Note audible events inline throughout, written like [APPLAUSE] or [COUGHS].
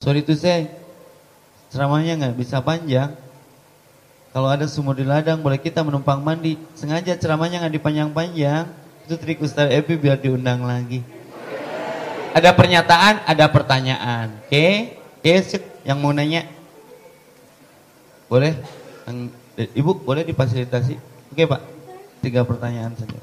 Sorry to say, ceramahnya nggak bisa panjang. Kalau ada sumur di ladang, boleh kita menumpang mandi. Sengaja ceramahnya nggak dipanjang-panjang. Itu trik Ustaz Epi biar diundang lagi. Ada pernyataan, ada pertanyaan. Oke? Okay? Oke, okay, yang mau nanya. Boleh? Ibu, boleh difasilitasi? Oke, okay, Pak. Tiga pertanyaan saja.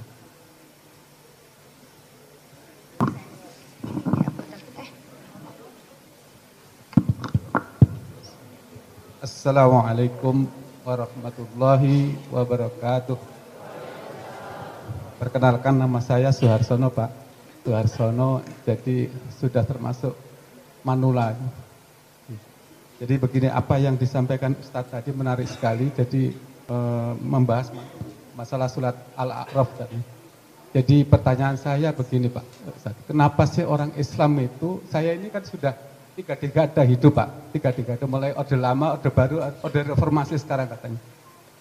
Assalamualaikum warahmatullahi wabarakatuh. Perkenalkan nama saya Suharsono Pak. Suharsono jadi sudah termasuk manula. Jadi begini apa yang disampaikan Ustadz tadi menarik sekali. Jadi e, membahas masalah surat Al-A'raf tadi. Jadi pertanyaan saya begini Pak. Kenapa sih orang Islam itu, saya ini kan sudah tiga dekade hidup Pak, tiga dekade mulai orde lama, orde baru, orde reformasi sekarang katanya.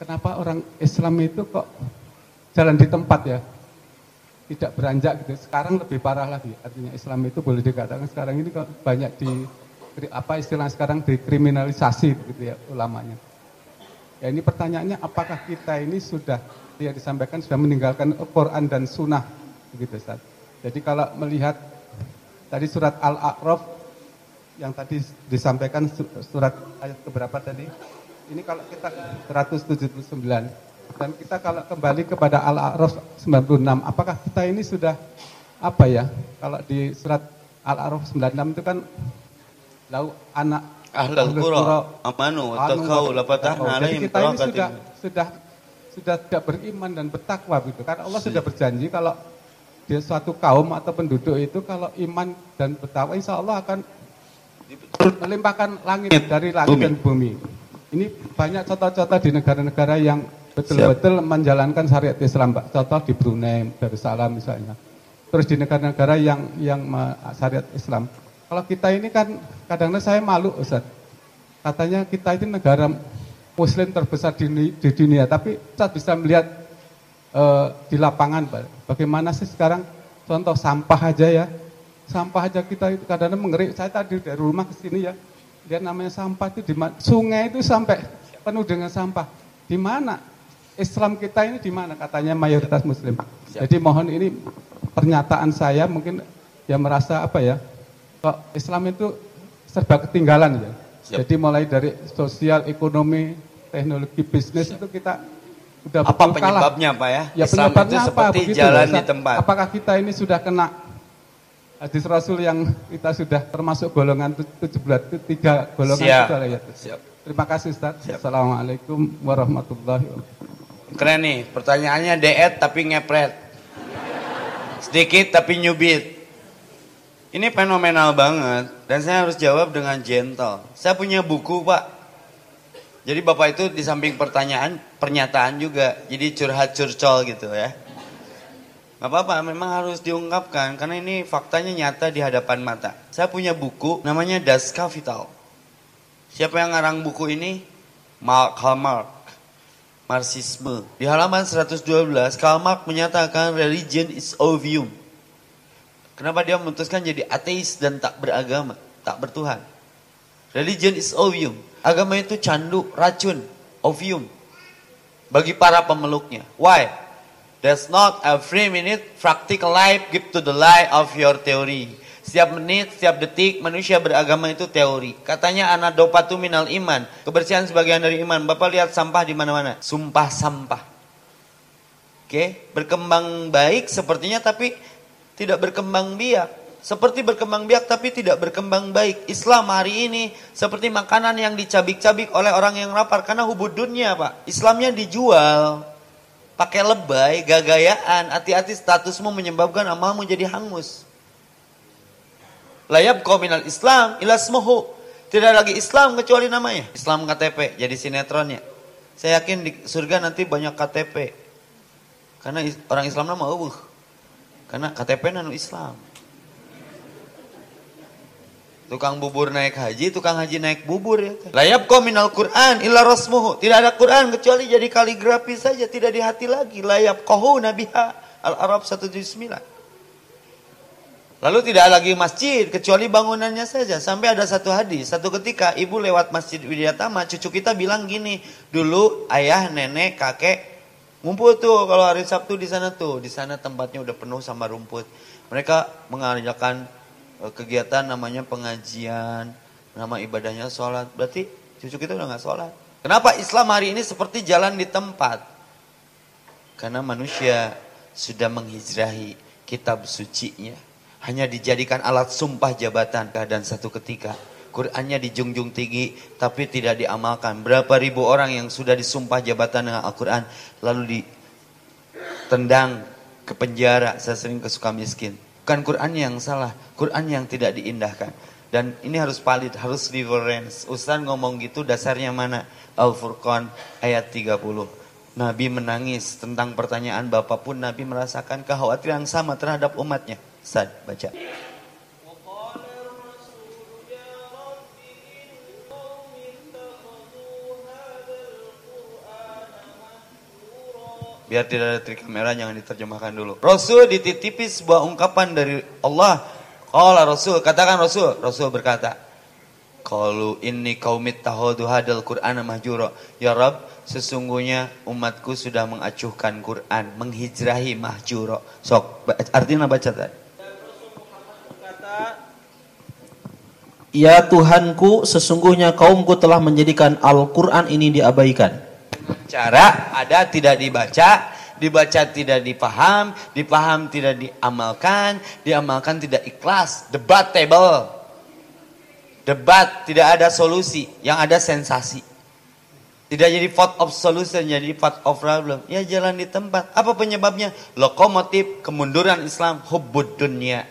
Kenapa orang Islam itu kok jalan di tempat ya, tidak beranjak gitu. Sekarang lebih parah lagi, artinya Islam itu boleh dikatakan sekarang ini kok banyak di apa istilah sekarang dikriminalisasi begitu ya ulamanya. Ya ini pertanyaannya apakah kita ini sudah dia disampaikan sudah meninggalkan Quran dan Sunnah begitu Ustaz. Jadi kalau melihat tadi surat Al-A'raf yang tadi disampaikan surat ayat keberapa tadi? Ini kalau kita 179 dan kita kalau kembali kepada Al-A'raf 96, apakah kita ini sudah apa ya? Kalau di surat Al-A'raf 96 itu kan lau anak ahlul qura amanu taqau lafatahna alaihim kita ini sudah sudah sudah tidak beriman dan bertakwa gitu. Karena Allah sudah berjanji kalau dia suatu kaum atau penduduk itu kalau iman dan bertakwa insya Allah akan melimpahkan langit dari langit bumi. dan bumi. Ini banyak contoh-contoh di negara-negara yang betul-betul menjalankan syariat Islam, Pak. Contoh di Brunei, Darussalam misalnya. Terus di negara-negara yang yang syariat Islam. Kalau kita ini kan kadang-kadang saya malu, Ustaz. Katanya kita ini negara muslim terbesar di, di dunia, tapi Ustaz bisa melihat uh, di lapangan, Pak. Bagaimana sih sekarang contoh sampah aja ya, Sampah aja kita itu kadang-kadang mengerik. Saya tadi dari rumah ke sini ya, lihat namanya sampah itu di mana? Sungai itu sampai penuh dengan sampah. Di mana? Islam kita ini di mana? Katanya mayoritas Muslim. Jadi mohon ini pernyataan saya mungkin yang merasa apa ya? Kok Islam itu serba ketinggalan ya. Siap. Jadi mulai dari sosial, ekonomi, teknologi, bisnis Siap. itu kita udah apa penyebabnya kalah. Pak ya? Ya Islam penyebabnya itu seperti apa? jalan di tempat. Apakah kita ini sudah kena hadis Rasul yang kita sudah termasuk golongan 17 tiga golongan Siap. itu ya. Siap. Terima kasih Ustaz. Siap. Assalamualaikum warahmatullahi wabarakatuh. Keren nih, pertanyaannya deet tapi ngepret. Sedikit tapi nyubit. Ini fenomenal banget dan saya harus jawab dengan gentle. Saya punya buku, Pak. Jadi Bapak itu di samping pertanyaan, pernyataan juga. Jadi curhat curcol gitu ya. Gak apa-apa, memang harus diungkapkan karena ini faktanya nyata di hadapan mata. Saya punya buku namanya Das Kapital. Siapa yang ngarang buku ini? Mark Marx. Marxisme. Di halaman 112, Karl Marx menyatakan religion is ovium. Kenapa dia memutuskan jadi ateis dan tak beragama, tak bertuhan? Religion is ovium. Agama itu candu, racun, ovium. Bagi para pemeluknya. Why? There's not a free minute practical life give to the life of your theory. Setiap menit, setiap detik manusia beragama itu teori. Katanya anak dopatu minal iman. Kebersihan sebagian dari iman. Bapak lihat sampah di mana-mana. Sumpah sampah. Oke, okay? berkembang baik sepertinya tapi tidak berkembang biak. Seperti berkembang biak tapi tidak berkembang baik. Islam hari ini seperti makanan yang dicabik-cabik oleh orang yang lapar karena hubudunnya, Pak. Islamnya dijual pakai lebay, gagayaan, hati-hati statusmu menyebabkan amalmu jadi hangus. Layab minal Islam ilasmuhu. Tidak lagi Islam kecuali namanya. Islam KTP jadi sinetronnya. Saya yakin di surga nanti banyak KTP. Karena orang Islam nama uh. Karena KTP nanu Islam. Tukang bubur naik haji, tukang haji naik bubur ya. Layab minal Quran illa rasmuhu. Tidak ada Quran kecuali jadi kaligrafi saja, tidak di hati lagi. Layab kohu nabiha. Al-Arab 179. Lalu tidak lagi masjid kecuali bangunannya saja. Sampai ada satu hadis, satu ketika ibu lewat masjid Widyatama, cucu kita bilang gini, dulu ayah, nenek, kakek ngumpul tuh kalau hari Sabtu di sana tuh, di sana tempatnya udah penuh sama rumput. Mereka mengerjakan eh, kegiatan namanya pengajian, nama ibadahnya sholat. Berarti cucu kita udah nggak sholat. Kenapa Islam hari ini seperti jalan di tempat? Karena manusia sudah menghijrahi kitab sucinya hanya dijadikan alat sumpah jabatan dan satu ketika Qurannya dijunjung tinggi tapi tidak diamalkan. Berapa ribu orang yang sudah disumpah jabatan dengan Al-Quran lalu ditendang ke penjara. Saya sering ke suka miskin. Bukan Quran yang salah, Quran yang tidak diindahkan. Dan ini harus valid, harus reverence. Ustaz ngomong gitu dasarnya mana? Al-Furqan ayat 30. Nabi menangis tentang pertanyaan Bapak pun Nabi merasakan kekhawatiran sama terhadap umatnya. Sad, baca. Biar tidak ada trik kamera jangan diterjemahkan dulu. Rasul dititipi sebuah ungkapan dari Allah. Qala Rasul, katakan Rasul. Rasul berkata, Qalu inni qaumit tahudu hadal Qur'ana mahjura. Ya Rabb, sesungguhnya umatku sudah mengacuhkan Quran, menghijrahi mahjura. Sok, artinya baca tadi. Ya Tuhanku, sesungguhnya kaumku telah menjadikan Al-Quran ini diabaikan. Cara ada tidak dibaca, dibaca tidak dipaham, dipaham tidak diamalkan, diamalkan tidak ikhlas, debatable. Debat tidak ada solusi, yang ada sensasi. Tidak jadi vote of solution, jadi vote of problem. Ya jalan di tempat. Apa penyebabnya? Lokomotif kemunduran Islam, hubbud dunia.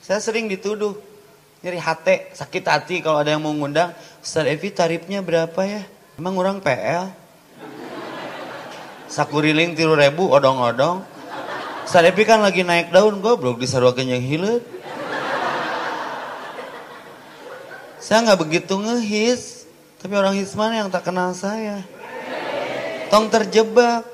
Saya sering dituduh, nyeri hati, sakit hati kalau ada yang mau ngundang. Ustaz Evi tarifnya berapa ya? Emang orang PL? Sakuriling tiru ribu, odong-odong. Ustaz Evi kan lagi naik daun, goblok disaruakan yang hilet. Saya nggak begitu ngehis, tapi orang hisman yang tak kenal saya. Tong terjebak.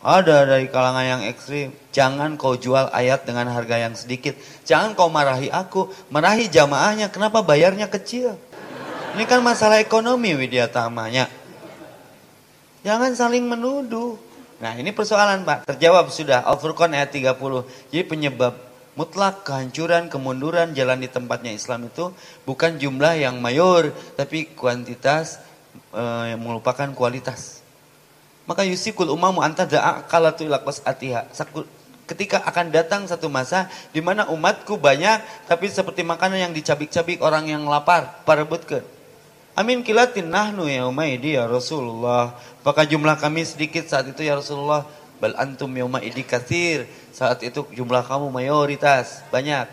Ada dari kalangan yang ekstrim. Jangan kau jual ayat dengan harga yang sedikit. Jangan kau marahi aku. Marahi jamaahnya. Kenapa bayarnya kecil? Ini kan masalah ekonomi Widya Tamanya. Jangan saling menuduh. Nah ini persoalan Pak. Terjawab sudah. Al-Furqan ayat 30. Jadi penyebab mutlak kehancuran, kemunduran jalan di tempatnya Islam itu bukan jumlah yang mayor. Tapi kuantitas eh, yang melupakan kualitas. Maka yusikul umamu anta da'a kalatu ila atiha. Ketika akan datang satu masa di mana umatku banyak tapi seperti makanan yang dicabik-cabik orang yang lapar, parebutkeun. Amin kilatin nahnu ya umaidi ya Rasulullah. Apakah jumlah kami sedikit saat itu ya Rasulullah? Bal antum yauma idi kathir. Saat itu jumlah kamu mayoritas, banyak.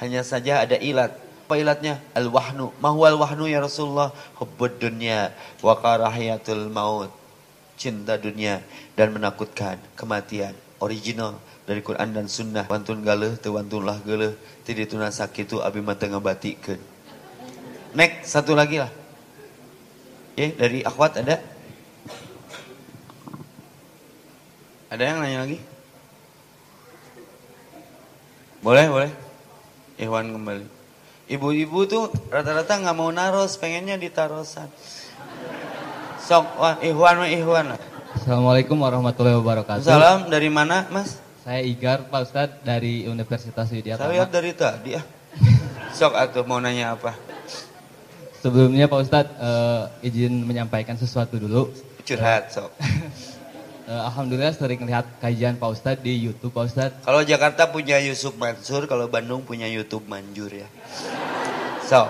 Hanya saja ada ilat. Apa ilatnya? Al-wahnu. Mahwal wahnu ya Rasulullah? Hubbud dunya wa karahiyatul maut cinta dunia dan menakutkan kematian original dari Quran dan Sunnah wantun galeh tu wantunlah galeh tidak tuna sakit tu abi mata ngabatikeun next satu lagi lah ya dari akhwat ada ada yang nanya lagi boleh boleh Iwan kembali ibu-ibu tuh rata-rata nggak mau naros pengennya ditarosan Sok, wah Ikhwan mah Ikhwan. Assalamualaikum warahmatullahi wabarakatuh. Salam dari mana, Mas? Saya Igar, Pak Ustadz dari Universitas Widya Saya lihat dari tadi ah. Sok atuh mau nanya apa? Sebelumnya Pak Ustadz uh, izin menyampaikan sesuatu dulu. Curhat sok. uh, [LAUGHS] Alhamdulillah sering lihat kajian Pak Ustadz di YouTube Pak Ustadz. Kalau Jakarta punya Yusuf Mansur, kalau Bandung punya YouTube Manjur ya. Sok.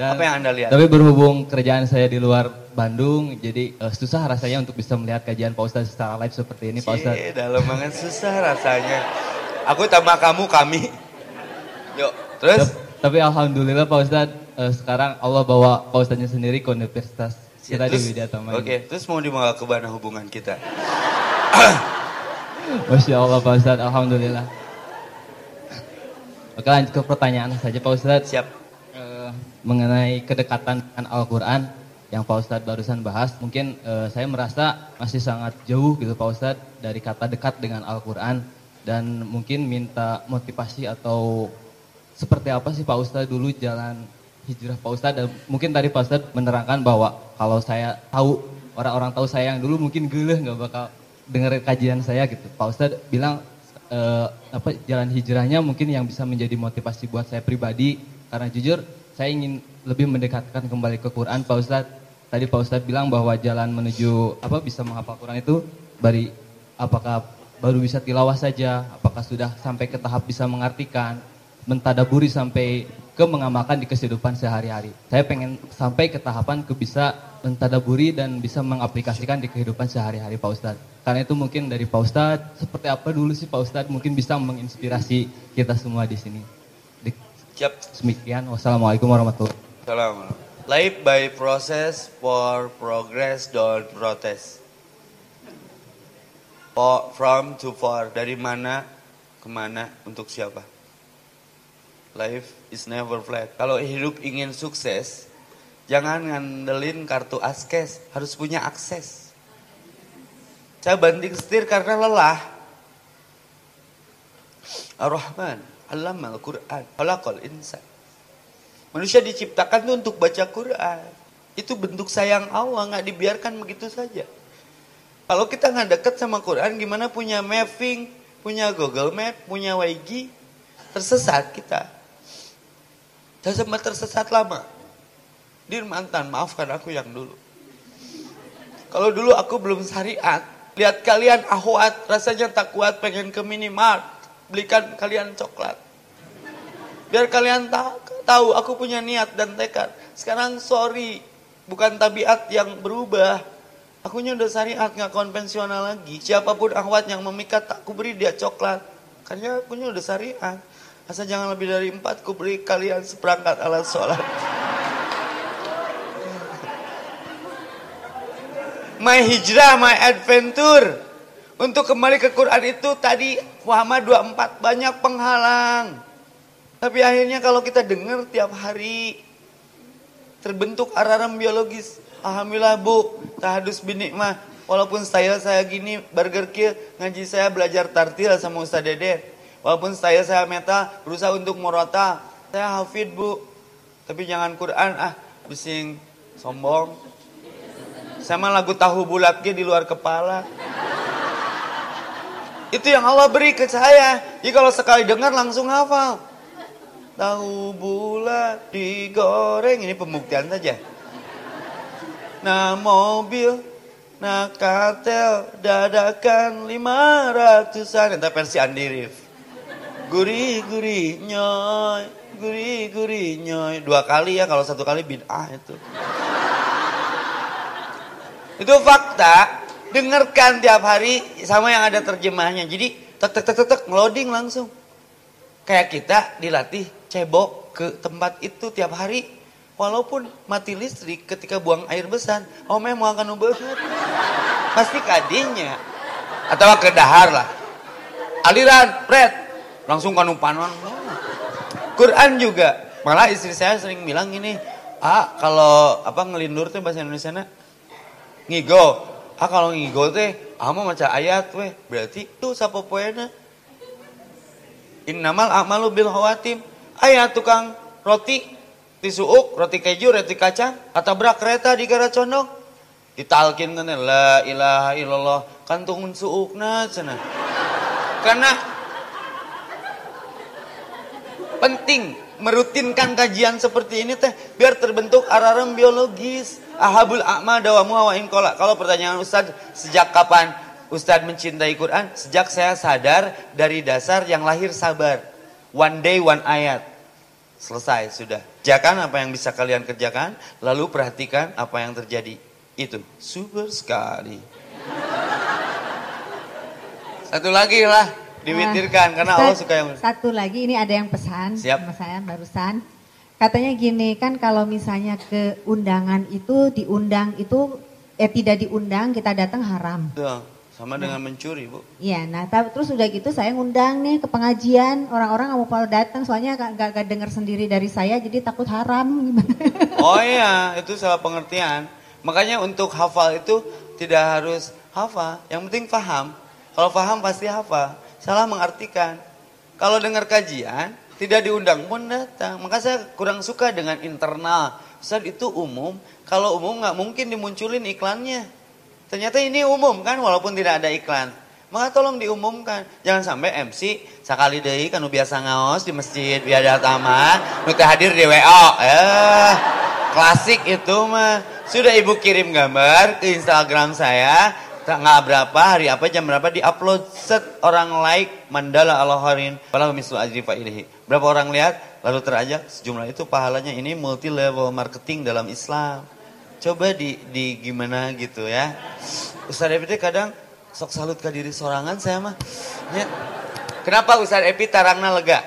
Dan, apa yang Anda lihat? Tapi berhubung kerjaan saya di luar Bandung, jadi uh, susah rasanya untuk bisa melihat kajian Pak Ustadz secara live seperti ini Pak Ustadz. Cie, dalam banget susah rasanya. Aku tambah kamu, kami. [LAUGHS] Yuk, terus? Tapi Alhamdulillah Pak Ustadz, uh, sekarang Allah bawa Pak Ustadznya sendiri ke universitas kita di Widya Oke, okay, terus mau dibawa ke mana hubungan kita? [COUGHS] Masya Allah Pak Ustadz, Alhamdulillah. Oke lanjut ke pertanyaan saja Pak Ustadz. Siap. Uh, mengenai kedekatan dengan Al-Quran yang Pak Ustadz barusan bahas, mungkin uh, saya merasa masih sangat jauh gitu Pak Ustadz dari kata dekat dengan Al-Quran dan mungkin minta motivasi atau seperti apa sih Pak Ustadz dulu jalan hijrah Pak Ustadz dan mungkin tadi Pak Ustadz menerangkan bahwa kalau saya tahu orang-orang tahu saya yang dulu mungkin geleh nggak bakal dengar kajian saya gitu. Pak Ustadz bilang eh, apa jalan hijrahnya mungkin yang bisa menjadi motivasi buat saya pribadi karena jujur saya ingin lebih mendekatkan kembali ke Quran Pak Ustadz. Tadi Pak Ustadz bilang bahwa jalan menuju apa bisa menghafal Quran itu dari apakah baru bisa tilawah saja, apakah sudah sampai ke tahap bisa mengartikan, mentadaburi sampai ke mengamalkan di kehidupan sehari-hari. Saya pengen sampai ke tahapan ke bisa mentadaburi dan bisa mengaplikasikan di kehidupan sehari-hari Pak Ustadz. Karena itu mungkin dari Pak Ustadz, seperti apa dulu sih Pak Ustadz mungkin bisa menginspirasi kita semua di sini. Siap. Demikian, wassalamualaikum warahmatullahi wabarakatuh. Salam. Life by process for progress don't protest. For, from to for, dari mana ke mana untuk siapa? Life is never flat. Kalau hidup ingin sukses, jangan ngandelin kartu askes, harus punya akses. Saya banting setir karena lelah. Ar-Rahman, Allamal Quran, Khalaqal insan. Manusia diciptakan tuh untuk baca Quran. Itu bentuk sayang Allah, nggak dibiarkan begitu saja. Kalau kita nggak deket sama Quran, gimana punya mapping, punya Google Map, punya WiGi, tersesat kita. Saya sempat tersesat lama. Dir mantan, maafkan aku yang dulu. Kalau dulu aku belum syariat, lihat kalian ahwat, rasanya tak kuat pengen ke minimart, belikan kalian coklat. Biar kalian tahu aku punya niat dan tekad. Sekarang sorry, bukan tabiat yang berubah. Akunya udah syariat, nggak konvensional lagi. Siapa pun ahwat yang memikat, tak kuberi dia coklat. Karena akunya udah syariat. Asal jangan lebih dari empat, kuberi kalian seperangkat alat sholat. My hijrah, my adventure. Untuk kembali ke Quran itu tadi Muhammad 24 banyak penghalang. Tapi akhirnya kalau kita dengar tiap hari terbentuk alarm biologis. Alhamdulillah Bu, tahadus binikmah. Walaupun saya saya gini burger kill ngaji saya belajar tartil sama Ustaz Dede. Walaupun saya saya meta berusaha untuk murata. Saya hafid Bu. Tapi jangan Quran ah bising sombong. Sama lagu tahu bulatnya di luar kepala. Itu yang Allah beri ke saya. Jadi kalau sekali dengar langsung hafal. Tahu bulat digoreng. Ini pembuktian saja. Nah mobil, nah kartel, dadakan lima ratusan. Entah versi Andi Rif. Gurih, gurih, nyoy. Gurih, gurih, nyoy. Dua kali ya, kalau satu kali bid'ah itu. Itu fakta. Dengarkan tiap hari sama yang ada terjemahnya. Jadi tek tek tek tek, ngeloading langsung. Kayak kita dilatih cebok ke tempat itu tiap hari. Walaupun mati listrik ketika buang air besar, oh memang akan ubah. Pasti kadinya. Atau ke dahar lah. Aliran, pret. Langsung kanu panon. Quran juga. Malah istri saya sering bilang gini, ah kalau apa ngelindur tuh bahasa Indonesia na, ngigo. Ah kalau ngigo teh, mau maca ayat weh. Berarti tuh sapa poena. Innamal a'malu bil khawatim. Ayat tukang roti tisuuk, roti keju, roti kacang, katabrak kereta di gara condong. Ditalkin kan la ilaha illallah kantung suukna cenah. Karena penting merutinkan kajian seperti ini teh biar terbentuk alarm biologis. Ahabul a'ma dawamu wa in Kalau pertanyaan Ustaz, sejak kapan Ustaz mencintai Quran? Sejak saya sadar dari dasar yang lahir sabar. One day one ayat. Selesai sudah. Kerjakan apa yang bisa kalian kerjakan, lalu perhatikan apa yang terjadi. Itu super sekali. Satu lagi lah diwitirkan karena Allah suka yang Satu lagi ini ada yang pesan Siap. sama saya barusan. Katanya gini kan kalau misalnya ke undangan itu diundang itu eh tidak diundang kita datang haram. Tuh, sama dengan mencuri, Bu. Iya, nah terus udah gitu saya ngundang nih ke pengajian orang-orang nggak mau pada datang soalnya gak, gak, gak dengar sendiri dari saya jadi takut haram gimana? [LAUGHS] Oh iya, itu salah pengertian. Makanya untuk hafal itu tidak harus hafal, yang penting paham. Kalau paham pasti hafal. Salah mengartikan. Kalau dengar kajian, Tidak diundang pun datang. Maka saya kurang suka dengan internal. Ustaz itu umum. Kalau umum nggak mungkin dimunculin iklannya. Ternyata ini umum kan walaupun tidak ada iklan. Maka tolong diumumkan. Jangan sampai MC sekali deh kan biasa ngaos di masjid biada tama, nu hadir di WO. Eh, klasik itu mah. Sudah Ibu kirim gambar ke Instagram saya, tanggal berapa, hari apa, jam berapa di-upload set orang like mandala Allah harin. Walau mislu ajri fa'ilihi. Berapa orang lihat, lalu terajak sejumlah itu pahalanya ini multi level marketing dalam Islam. Coba di, di gimana gitu ya. Ustaz Epi kadang sok salut ke diri sorangan saya mah. Ya. Kenapa Ustaz Epi tarangna lega?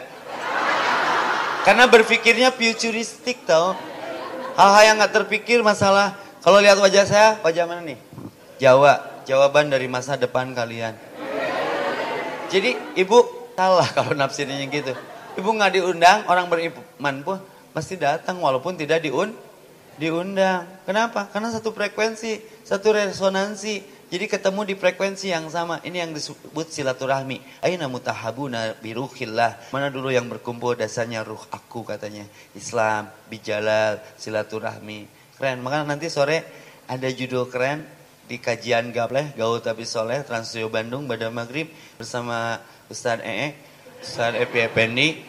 Karena berpikirnya futuristik tau. Hal-hal yang gak terpikir masalah. Kalau lihat wajah saya, wajah mana nih? Jawa. Jawaban dari masa depan kalian. Jadi ibu salah kalau nafsirnya gitu. Ibu nggak diundang, orang beriman pun pasti datang walaupun tidak diun diundang. Kenapa? Karena satu frekuensi, satu resonansi. Jadi ketemu di frekuensi yang sama. Ini yang disebut silaturahmi. Aina mutahabuna biruhillah. Mana dulu yang berkumpul dasarnya ruh aku katanya. Islam, bijalal, silaturahmi. Keren. Maka nanti sore ada judul keren di kajian Gapleh, Gaul Tapi Soleh, Trans Bandung, pada Maghrib bersama Ustadz Ee, Ustadz Epi Effendi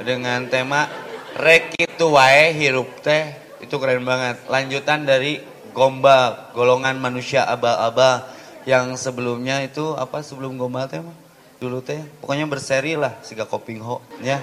dengan tema Rek itu wae hirup teh, itu keren banget. Lanjutan dari Gombal, golongan manusia abal-abal yang sebelumnya itu apa sebelum Gombal teh? Dulu teh, pokoknya berseri lah Siga Kopingho ya.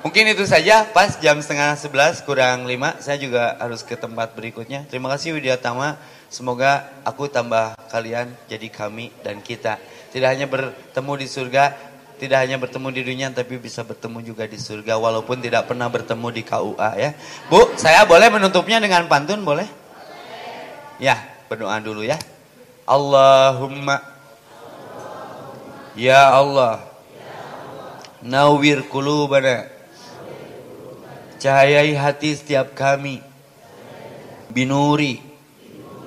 Mungkin itu saja pas jam setengah sebelas kurang lima saya juga harus ke tempat berikutnya. Terima kasih Widya Tama. Semoga aku tambah kalian jadi kami dan kita. Tidak hanya bertemu di surga, tidak hanya bertemu di dunia, tapi bisa bertemu juga di surga. Walaupun tidak pernah bertemu di KUA ya. Bu, saya boleh menutupnya dengan pantun, boleh? Ya, berdoa dulu ya. Allahumma Ya Allah Nawir kulubana Cahayai hati setiap kami. Binuri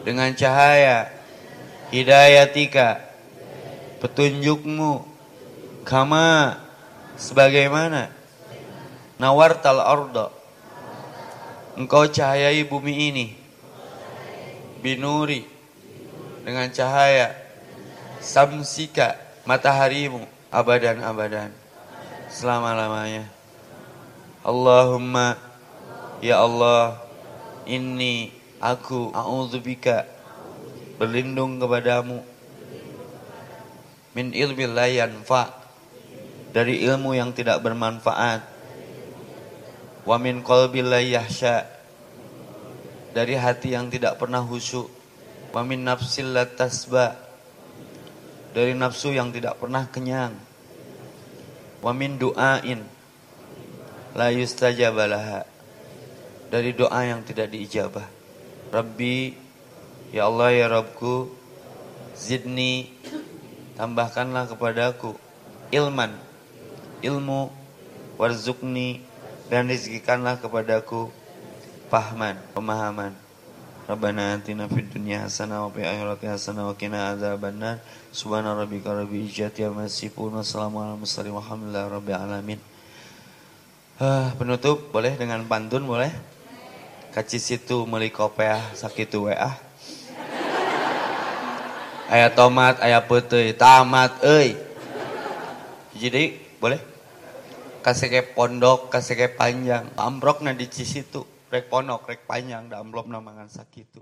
dengan cahaya hidayatika petunjukmu kama sebagaimana nawartal arda. Engkau cahayai bumi ini. Binuri dengan cahaya samsika mataharimu abadan abadan selama-lamanya Allahumma ya Allah ini Aku a'udzubika berlindung kepadamu. Min ilmi la yanfa dari ilmu yang tidak bermanfaat. Wa min qalbi la yahsha dari hati yang tidak pernah khusyuk wa min nafsil la tasba dari nafsu yang tidak pernah kenyang. Wa min du'ain la yustajabalaha dari doa yang tidak diijabah Rabbi, ya Allah ya Rabbku, zidni, tambahkanlah kepadaku ilman, ilmu, warzukni, dan rizkikanlah kepadaku pahman, pemahaman. Rabbana atina fid dunya hasanah wa fil akhirati hasanah wa qina adzabannar. Subhana rabbika rabbil izzati amma yasifun. Wassalamu ala mursalin walhamdulillahi rabbil alamin. Uh, penutup boleh dengan pantun boleh? kaci situ meli kopeah sakitu we ah aya tomat aya putih tamat euy. Jadi boleh? Kasih ke pondok kasih ke panjang. Ambrok di cisitu rek pondok rek panjang da amplop namangan sakitu